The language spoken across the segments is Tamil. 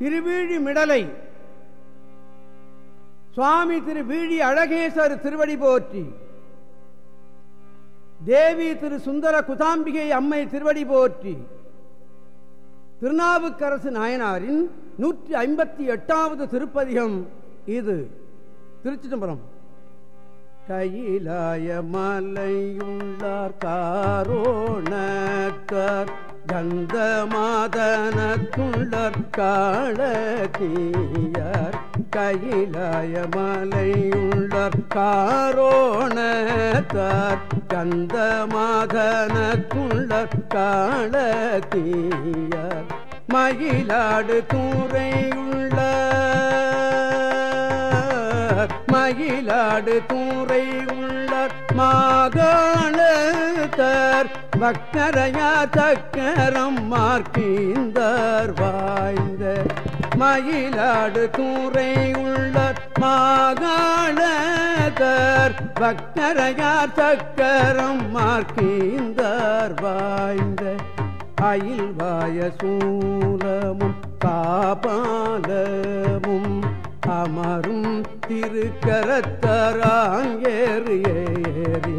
திருவீழி மிடலை. சுவாமி திரு வீழி அழகேசர் திருவடி போற்றி. தேவி திரு சுந்தர குதாம்பிகை அம்மை திருவடி போற்றி. திருநாவுக்கரசு நாயனாரின் நூற்றி ஐம்பத்தி எட்டாவது திருப்பதிகம் இது. திருச்சி தம்பரம் கையிலாய மலையுள்ளார் காரோணத்தார் கந்த மாதனத்துள்ளர் காளத்தீயார் கையிலாய மலையுள்ளர் காரோணத்தார் கந்த மாதனத்துள்ளர் காளத்தீயார் மயிலாடு தூரையுள்ள மயிலாடு தூரை உள்ள மாகாணத்தர் வக்கரையா தக்கரம் மார்க்கீந்தர் வாய்ந்த மயிலாடு தூரை உள்ள மாகாணத்தர் வக்கரையார் தக்கரம் மார்க்கீந்தர் வாய்ந்த அயில்வாய சூலமும் காபாலமும் அமரும் திருக்கரத்தராங்கேறி ஏறி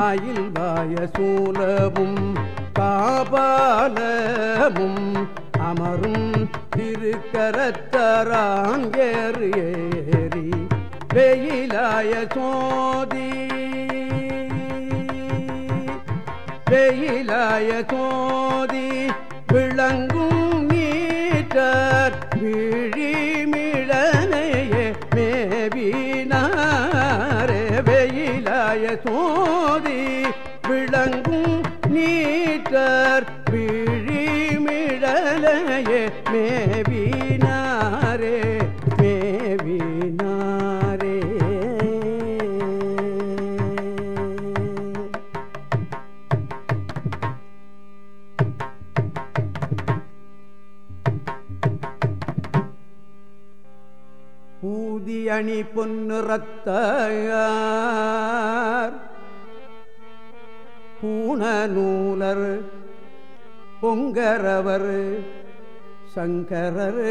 அயில்வாய சூலமும் காபாலமும் அமரும் திருக்கரத்தராங்கேறி ஏறி வெயிலாய சோதி. வெயிலாய சோதி விளங்கு பூதி அணி பொன்னுறத்தார் பூண பொங்கரவர் சங்கரர்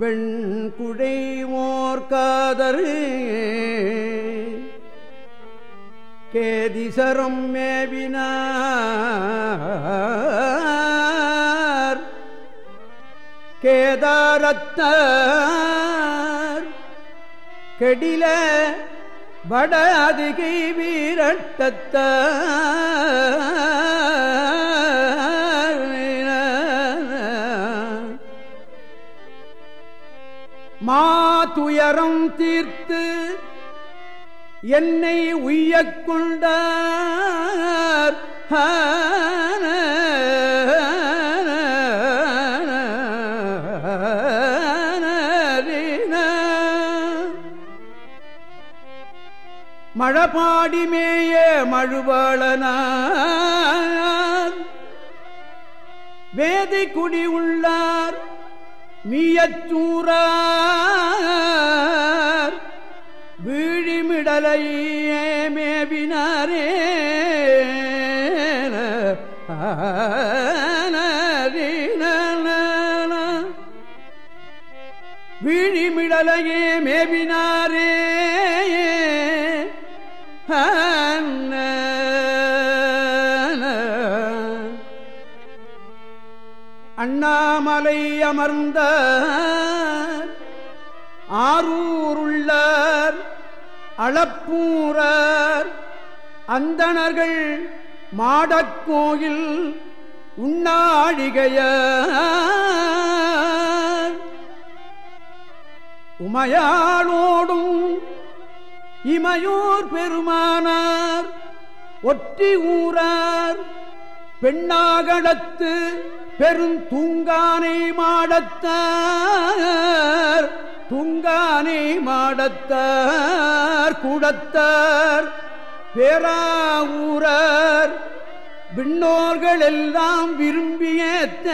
வெண்குடை மோர்காதரு கேதிசரம் மேவினார். கேதாரத்தார். கெடில வட அதிகை வீரட்டத்த மாதுயரம் தீர்த்து என்னை உய்யக் கொண்டார். ஹான பாடிமேய மழுவாளனார். வேதி குடி உள்ளார் மீயச்சூரார் வீழிமிடலையே மேவினாரே. வீழிமிடலையே மேவினாரே. அண்ணாமலை அமர்ந்த ஆரூருள்ளார் அளப்பூரார் அந்தணர்கள் மாடக்கோயில் உண்ணாழிகைய உமையாளோடும் இமையோர் பெருமானார் ஒற்றி ஊரார் பெண்ணாகடத்து பெருந்தூங்கானை மாடத்தார் துங்கானை மாடத்தார் கூடத்தார் பேராவூரர் விண்ணோர்கள் எல்லாம் விரும்பியத்த.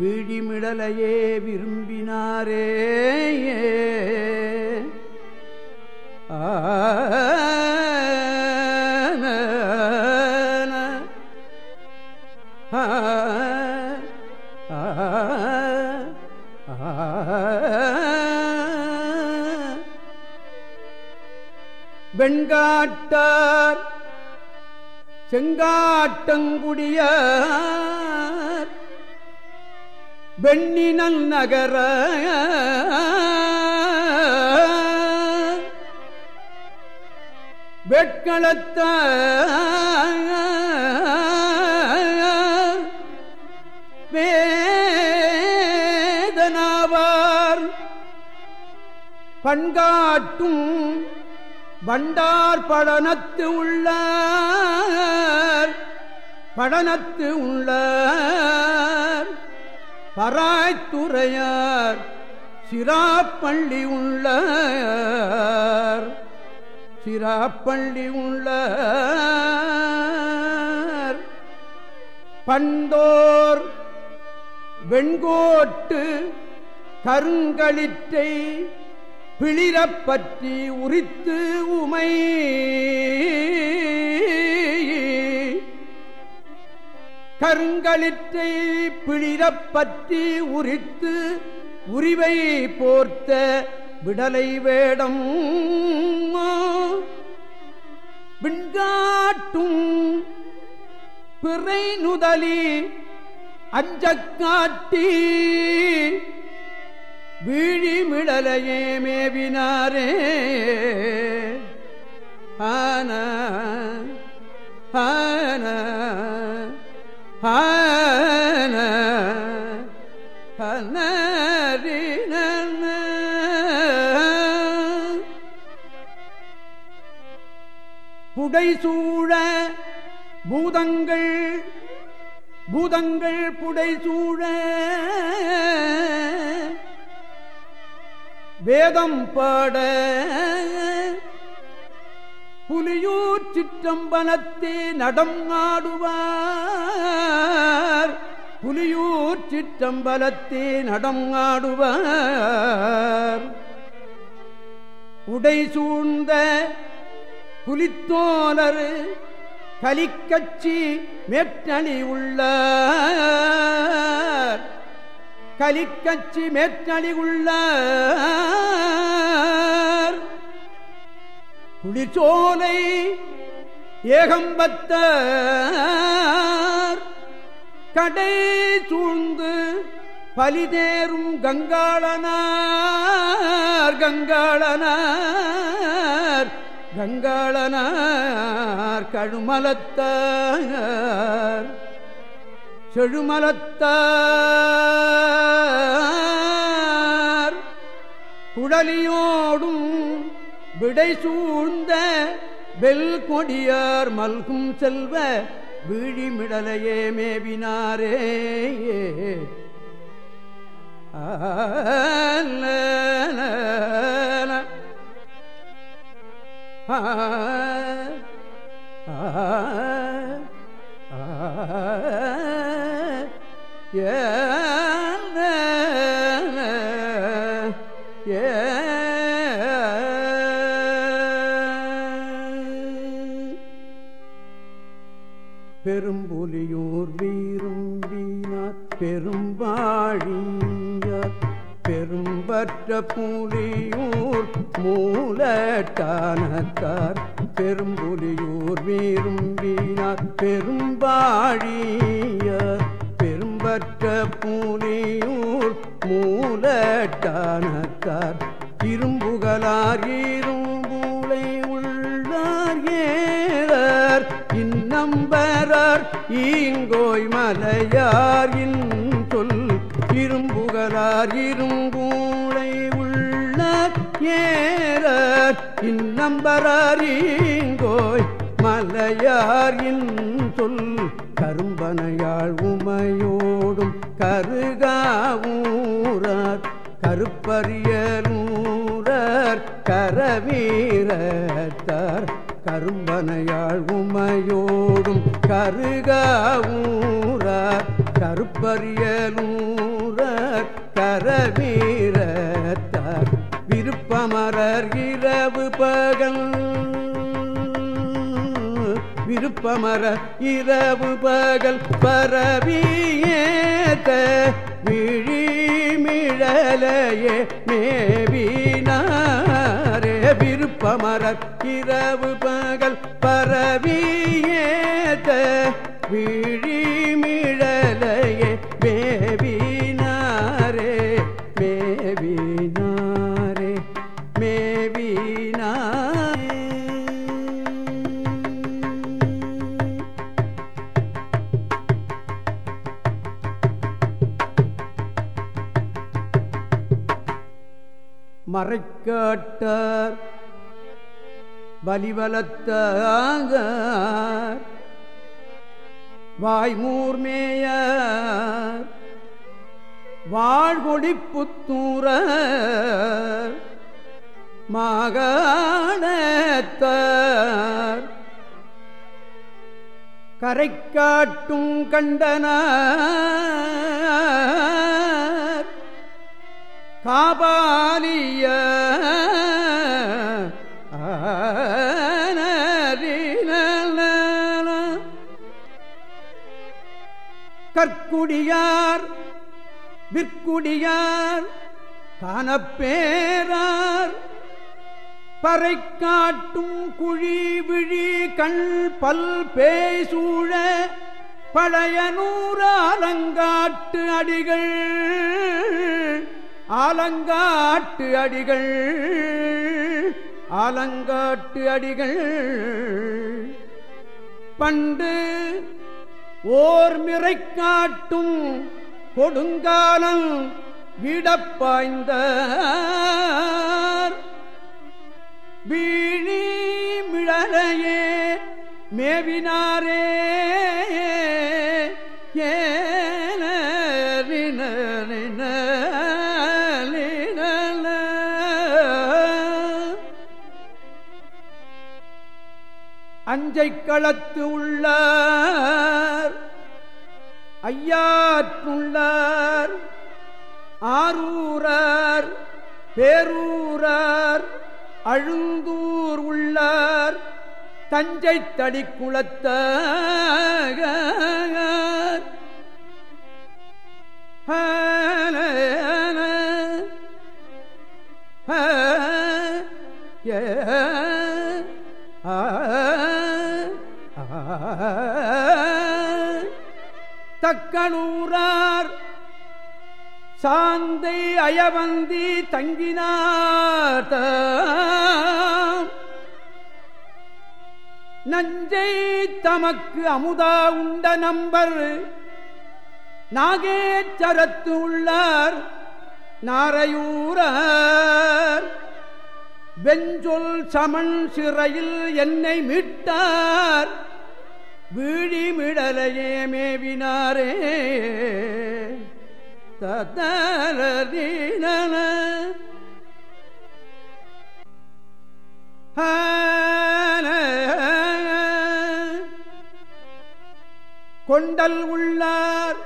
விழிமிடலையே விரும்பினாரே. ஆன வெண்காட்டார் செங்காட்டங்குடியார் வெண்ணினல் நகர. வெட்களத்த. வேதனாவார். பண்காட்டும் வண்டார் படனத்து உள்ள படனத்து உள்ள பராய்த்துறையார் சிராப்பள்ளி உள்ள சிராப்பள்ளி உள்ள பண்டோர் வெண்கோட்டு கருங்களிற்றை பிளிரப்பற்றி உரித்து உமை. கருங்களிற்றை பிளிரப்பற்றி உரித்து உரிவை போர்த்த விடலை வேடம் விண்காட்டும் பிறை நுதலி அஞ்சக்காட்டி வீழிமிடலையே மேவினாரே. ஆன ஆன. புடைசூழ பூதங்கள் பூதங்கள் புடைசூழ வேதம் பாட புலியூர் சிற்றம்பலத்தே நடம் ஆடுவார் புலியூர் சிற்றம்பலத்தே நடம் ஆடுவார் உடை சூழ்ந்த புலித்தோலர் கலிக்கட்சி மேற்றணி உள்ள கலிக்கட்சி மேற்றணி உள்ள குளிர்ச்சோலை ஏகம்பத்த கடை சூழ்ந்து பலிதேரும் கங்காளனார் கங்காளனார் கங்காளனார் கழுமலத்தார். செழுமலத்தார். குடலியோடும் விடை சூழ்ந்த வெல் கொடியார் மல்கும் செல்வ வீழிமிடலையே மேவினாரே. ஏ ஏ பெரும்பற்ற புலியூர் மூலட்டானத்தார் பெரும்புலியூர் விரும்பினார். வீணார் பெரும்பாழியார் பெரும்பற்ற புலியூர் மூலட்டானத்தார் இரும்புகளார் இரும்புளை உள்ளார் ஏழர் இன்னம்பரார் ஈங்கோய் மலையார் இன் சொல் இரும்புகளார் இரும்பூளை ஏறார் இன்னம்பரார் ஈங்கோய் மலையார் சொல் கரும்பனையாள் உமையோடும் கருகாவூரார் கருப்பரியலூரர் கரவீரத்தார் கரும்பனையாள் உமையோடும் கருகாவூரார் கருப்பரியலூர் பமர இரவு பகல் விருப்பமர இரவு பரவியேத்த விழிமிழலையே மேவினாரே. விருப்பமர இரவு பகல் பரவியேத்த விழிமிழலையே மேவினாரே. மேவினா கேட்டார். மறைக்காட்டார் வாய்மூர்மேய வாய்மூர்மேயார் வாழ்கொடிப்புத்தூரர் மாகாணத்தார். கரை காட்டும் கண்டனார். காபாலிய கற்குடியார் விற்குடியார் காணப்பேரார் பறை காட்டும் குழி விழி கண் பல் பேசூழ பழைய நூறு அலங்காட்டு அடிகள். ஆலங்காட்டு அடிகள் ஆலங்காட்டு அடிகள். பண்டு ஓர் மிரை காட்டும் கொடுங்காலம் விடப்பாய்ந்த வீழி மிழலையே மேவினாரே ஏன அஞ்சை களத்து உள்ளார். ஐயாற்றுள்ளார். ஆரூரார். பேரூரார். அழுந்தூர் உள்ளார். தஞ்சை தடி குளத்த ஏ ஆ தக்கனூரார். சாந்தை அயவந்தி தங்கினார் நஞ்சை தமக்கு அமுதா உண்ட நம்பர். நாகேச்சரத்து உள்ளார் நாரையூரார். வெஞ்சொல் சமன் சிறையில் என்னை மீட்டார். விழிமிடலையே மேவினாரே. தத்தரீனன கொண்டல் உள்ளார்.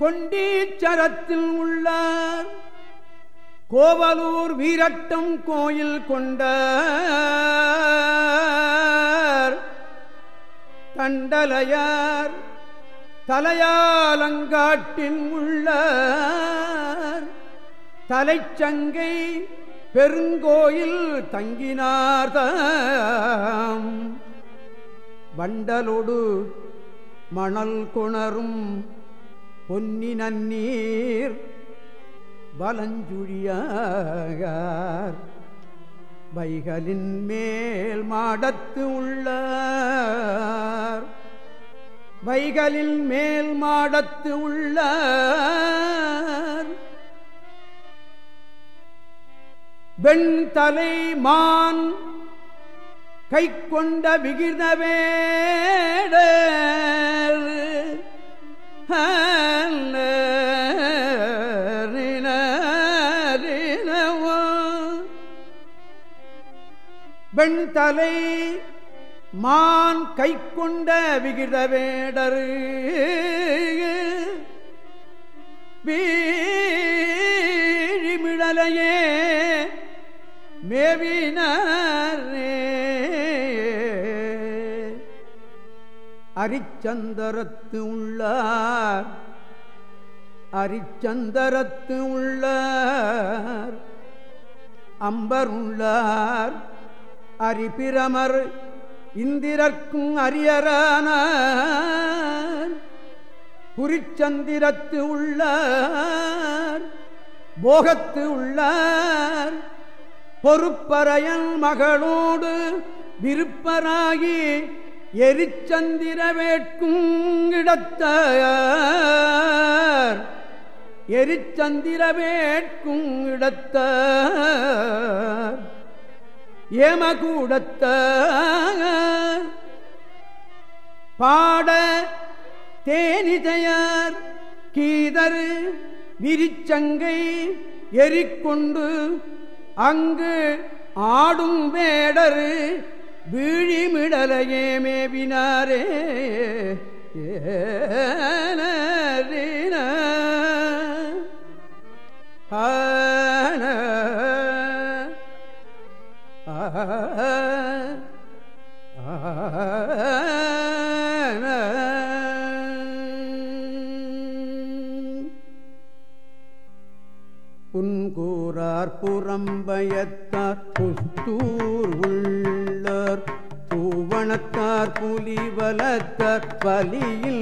கொண்டீச்சரத்தில் உள்ளார். கோவலூர் வீரட்டம் கோயில் கொண்டார் கண்டலையார் தலையாலங்காட்டின் உள்ள தலைச்சங்கை பெருங்கோயில் தங்கினார் வண்டலோடு மணல் குணரும் பொன்னி நன்னீர் வலஞ்சுழியார். வைகளின் மேல் மாடத்து உள்ள வைகளில் மேல் மாடத்து உள்ள வெண்தலை மான் கை கொண்ட விகிதவேட வெண்தலை மான் கை கொண்ட விகித விகிதவேடரு. வீழிமிழலையே மேவினே அரிச்சந்தரத்து உள்ளார். அரிச்சந்தரத்து உள்ளார். அம்பர் உள்ளார். அரிபிரமர் இந்திரர்க்கும் அரியரான குறிச்சந்திரத்து உள்ளார் போகத்து உள்ளார். பொறுப்பறையன் மகளோடு விருப்பராகி எரிச்சந்திர வேட்கும் இடத்தார். எரிச்சந்திர வேட்கும் இடத்தார். ஏமகூடத்தார். பாட தேனிதையார் கீதர் விரிச்சங்கை எரிக்கொண்டு அங்கு ஆடும் வேடர் வீழிமிடலையே மேவினாரே. ஏன ஆன புன்கூறார் புறம்பயத்தார் புஸ்தூர் உள்ளார் பூவணத்தார் புலிவலத்தார் பலியில்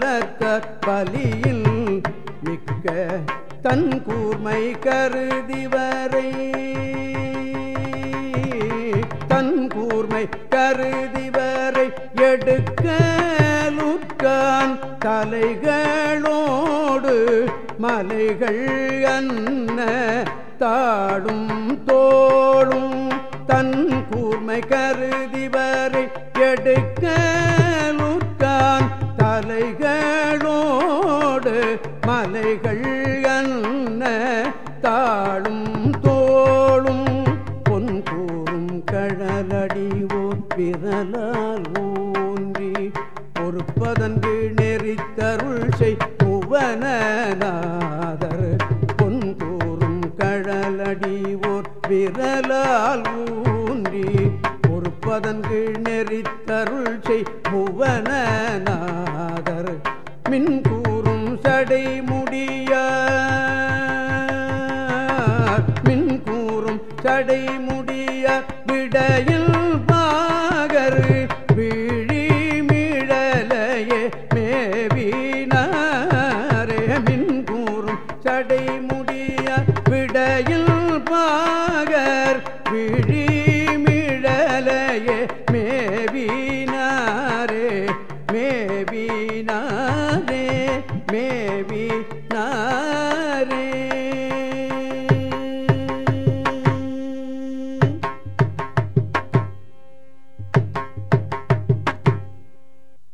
புலிவலத்தார் பலியில் மிக்க தன் கூர்மை கருதி வரை. தன் கூர்மை கருதி வரை எடுக்கலுற்கான் தலைகளோடு மலைகள் அன்ன தாடும் தோளும் தன் கூர்மை கருதி வரை எடுக்கலுற்கான் மலைகளோடு மலைகள் என்ன விடையில்